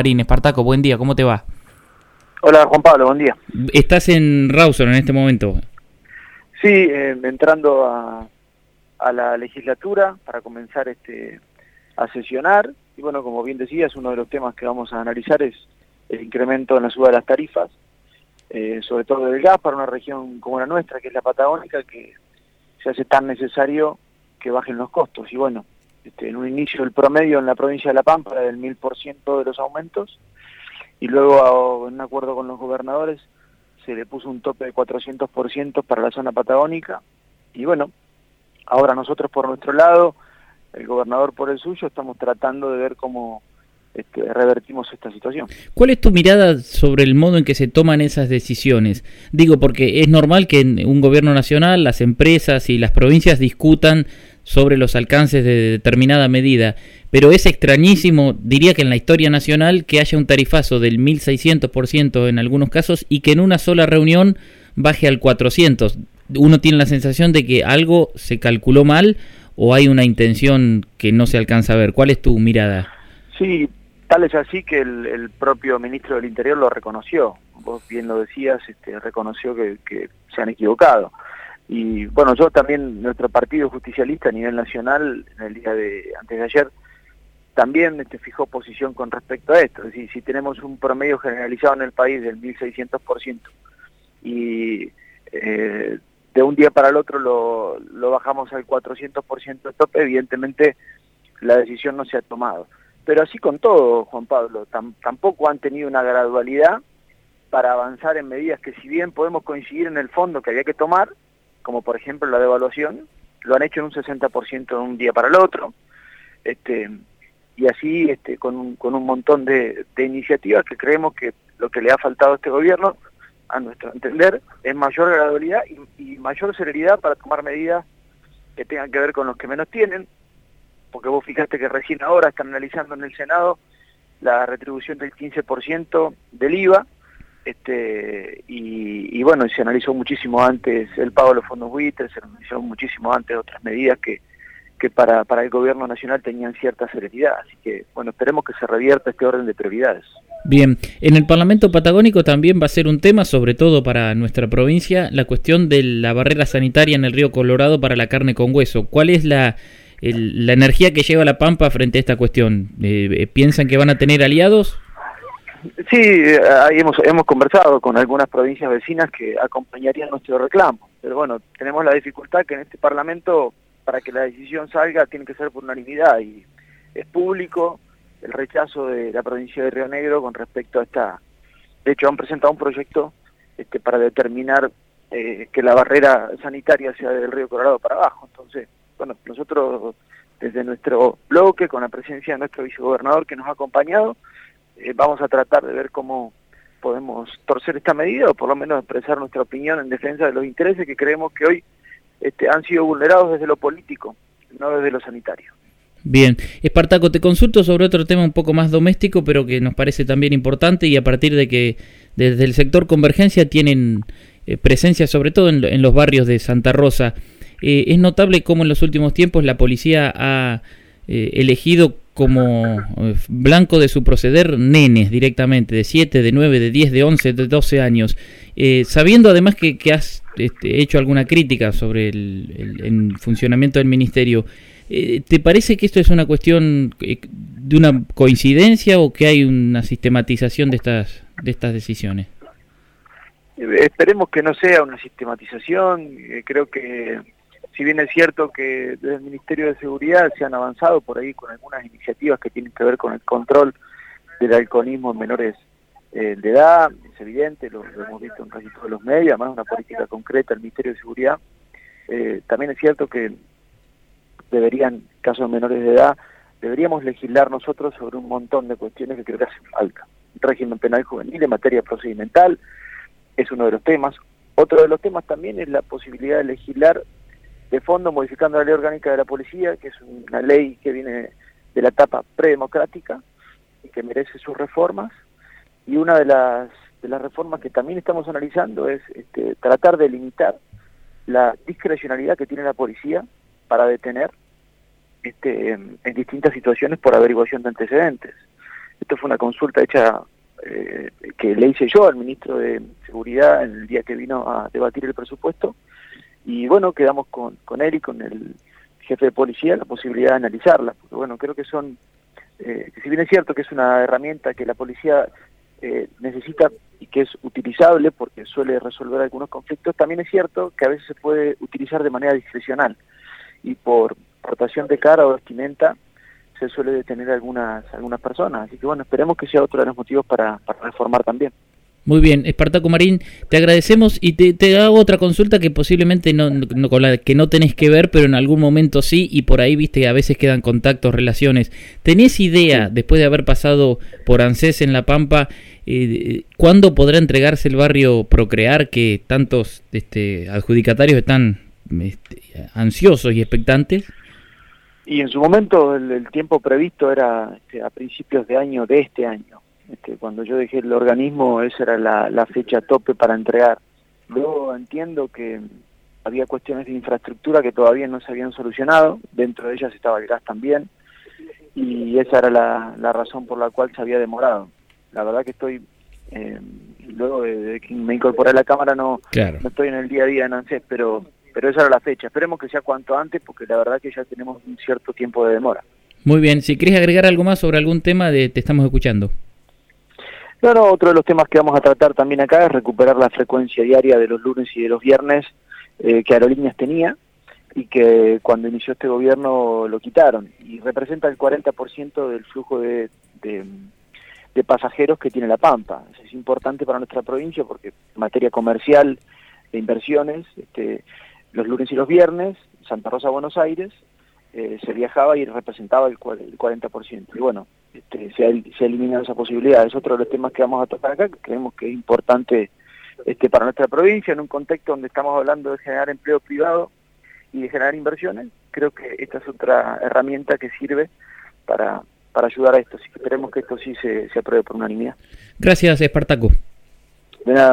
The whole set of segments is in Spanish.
Marín, Espartaco, buen día, ¿cómo te va? Hola Juan Pablo, buen día. ¿Estás en Rawson en este momento? Sí, eh, entrando a, a, la legislatura para comenzar este a sesionar y bueno, como bien decías, uno de los temas que vamos a analizar es el incremento en la suba de las tarifas, eh, sobre todo del gas para una región como la nuestra, que es la Patagónica, que se hace tan necesario que bajen los costos. Y bueno, este, en un inicio el promedio en la provincia de La Pampa era del 1000% de los aumentos, y luego en un acuerdo con los gobernadores se le puso un tope de 400% para la zona patagónica, y bueno, ahora nosotros por nuestro lado, el gobernador por el suyo, estamos tratando de ver cómo este, revertimos esta situación. ¿Cuál es tu mirada sobre el modo en que se toman esas decisiones? Digo, porque es normal que en un gobierno nacional las empresas y las provincias discutan sobre los alcances de determinada medida, pero es extrañísimo, diría que en la historia nacional, que haya un tarifazo del 1600% en algunos casos y que en una sola reunión baje al 400. Uno tiene la sensación de que algo se calculó mal o hay una intención que no se alcanza a ver. ¿Cuál es tu mirada? Sí, Tal es así que el, propio ministro del Interior lo reconoció, vos bien lo decías, este, reconoció que, se han equivocado. Y bueno, yo también, nuestro partido justicialista a nivel nacional, en el día de antes de ayer, también este, fijó posición con respecto a esto. Es decir, si tenemos un promedio generalizado en el país del 1.600% y eh, de un día para el otro lo, lo bajamos al 400% de tope, evidentemente la decisión no se ha tomado pero así con todo, Juan Pablo, tampoco han tenido una gradualidad para avanzar en medidas que si bien podemos coincidir en el fondo que había que tomar, como por ejemplo la devaluación, lo han hecho en un 60% de un día para el otro, este, y así este, con, un, con un montón de, iniciativas que creemos que lo que le ha faltado a este gobierno, a nuestro entender, es mayor gradualidad y, y mayor celeridad para tomar medidas que tengan que ver con los que menos tienen, porque vos fijaste que recién ahora están analizando en el Senado la retribución del 15% del IVA, este, y, bueno, se analizó muchísimo antes el pago de los fondos buitres, se analizó muchísimo antes otras medidas que, que para, para el gobierno nacional tenían cierta serenidad. Así que, bueno, esperemos que se revierta este orden de prioridades. Bien, en el Parlamento Patagónico también va a ser un tema, sobre todo para nuestra provincia, la cuestión de la barrera sanitaria en el río Colorado para la carne con hueso. ¿Cuál es la la energía que lleva la Pampa frente a esta cuestión. Eh, eh, ¿Piensan que van a tener aliados? Sí, eh, ahí hemos, hemos conversado con algunas provincias vecinas que acompañarían nuestro reclamo, pero bueno, tenemos la dificultad que en este Parlamento, para que la decisión salga, tiene que ser por unanimidad y es público el rechazo de la provincia de Río Negro con respecto a esta... De hecho, han presentado un proyecto este, para determinar que la barrera sanitaria sea del río Colorado para abajo, entonces bueno, nosotros desde nuestro bloque, con la presencia de nuestro vicegobernador que nos ha acompañado, eh, vamos a tratar de ver cómo podemos torcer esta medida o por lo menos expresar nuestra opinión en defensa de los intereses que creemos que hoy este, han sido vulnerados desde lo político, no desde lo sanitario. Bien, Espartaco, te consulto sobre otro tema un poco más doméstico, pero que nos parece también importante y a partir de que desde el sector Convergencia tienen eh, presencia sobre todo en los barrios de Santa Rosa. Eh, es notable cómo en los últimos tiempos la policía ha eh, elegido como eh, blanco de su proceder nenes directamente, de 7, de 9, de 10, de 11, de 12 años, sabiendo además que, has este, hecho alguna crítica sobre el, funcionamiento del ministerio. ¿Te parece que esto es una cuestión de una coincidencia o que hay una sistematización de estas, de estas decisiones? Esperemos que no sea una sistematización, creo que si bien es cierto que desde el Ministerio de Seguridad se han avanzado por ahí con algunas iniciativas que tienen que ver con el control del alcoholismo en menores eh, de edad, es evidente, lo, hemos visto en casi todos los medios, además una política concreta del Ministerio de Seguridad. Eh, también es cierto que deberían, casos de menores de edad, deberíamos legislar nosotros sobre un montón de cuestiones que creo que hacen falta. El régimen penal juvenil en materia procedimental es uno de los temas. Otro de los temas también es la posibilidad de legislar de fondo modificando la ley orgánica de la policía, que es una ley que viene de la etapa predemocrática y que merece sus reformas. Y una de las, de las reformas que también estamos analizando es este, tratar de limitar la discrecionalidad que tiene la policía para detener este, en distintas situaciones por averiguación de antecedentes. Esto fue una consulta hecha eh, que le hice yo al ministro de Seguridad el día que vino a debatir el presupuesto y bueno, quedamos con, con él y con el jefe de policía la posibilidad de analizarla, porque bueno, creo que son, eh, si bien es cierto que es una herramienta que la policía eh, necesita y que es utilizable porque suele resolver algunos conflictos, también es cierto que a veces se puede utilizar de manera discrecional y por portación de cara o vestimenta se suele detener algunas algunas personas. Así que bueno, esperemos que sea otro de los motivos para reformar también. Muy bien, Espartaco Marín, te agradecemos y te, hago otra consulta que posiblemente no, con la que no tenés que ver, pero en algún momento sí, y por ahí viste a veces quedan contactos, relaciones. ¿Tenés idea, después de haber pasado por ANSES en La Pampa, eh, cuándo podrá entregarse el barrio Procrear que tantos este, adjudicatarios están este, ansiosos y expectantes? Y en su momento el, tiempo previsto era este, a principios de año de este año. Este, cuando yo dejé el organismo esa era la, fecha tope para entregar. Luego entiendo que había cuestiones de infraestructura que todavía no se habían solucionado, dentro de ellas estaba el gas también, y esa era la, razón por la cual se había demorado. La verdad que estoy, eh, luego de, que me incorporé a la Cámara no, no estoy en el día a día en ANSES, pero pero esa era la fecha. Esperemos que sea cuanto antes porque la verdad que ya tenemos un cierto tiempo de demora. Muy bien, si quieres agregar algo más sobre algún tema, de, te estamos escuchando. No, otro de los temas que vamos a tratar también acá es recuperar la frecuencia diaria de los lunes y de los viernes eh, que Aerolíneas tenía y que cuando inició este gobierno lo quitaron y representa el 40% del flujo de, pasajeros que tiene La Pampa. Es importante para nuestra provincia porque en materia comercial de inversiones este, los lunes y los viernes, Santa Rosa, Buenos Aires, eh, se viajaba y representaba el, 40%. Y bueno, este, se, ha, se eliminado esa posibilidad. Es otro de los temas que vamos a tocar acá, que creemos que es importante este, para nuestra provincia, en un contexto donde estamos hablando de generar empleo privado y de generar inversiones. Creo que esta es otra herramienta que sirve para, para ayudar a esto. Así que esperemos que esto sí se, se apruebe por unanimidad. Gracias, Espartaco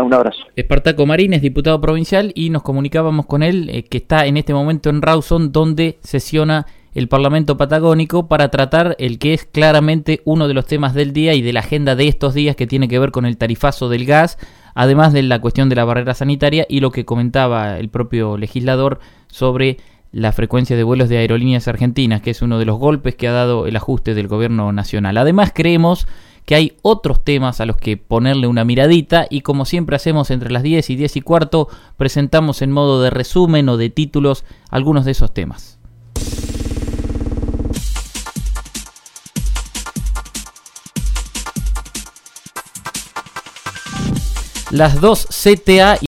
un abrazo. Espartaco Marín es diputado provincial y nos comunicábamos con él eh, que está en este momento en Rawson donde sesiona el Parlamento Patagónico para tratar el que es claramente uno de los temas del día y de la agenda de estos días que tiene que ver con el tarifazo del gas, además de la cuestión de la barrera sanitaria y lo que comentaba el propio legislador sobre la frecuencia de vuelos de aerolíneas argentinas, que es uno de los golpes que ha dado el ajuste del gobierno nacional. Además creemos que hay otros temas a los que ponerle una miradita y como siempre hacemos entre las 10 y 10 y cuarto, presentamos en modo de resumen o de títulos algunos de esos temas. Las dos CTA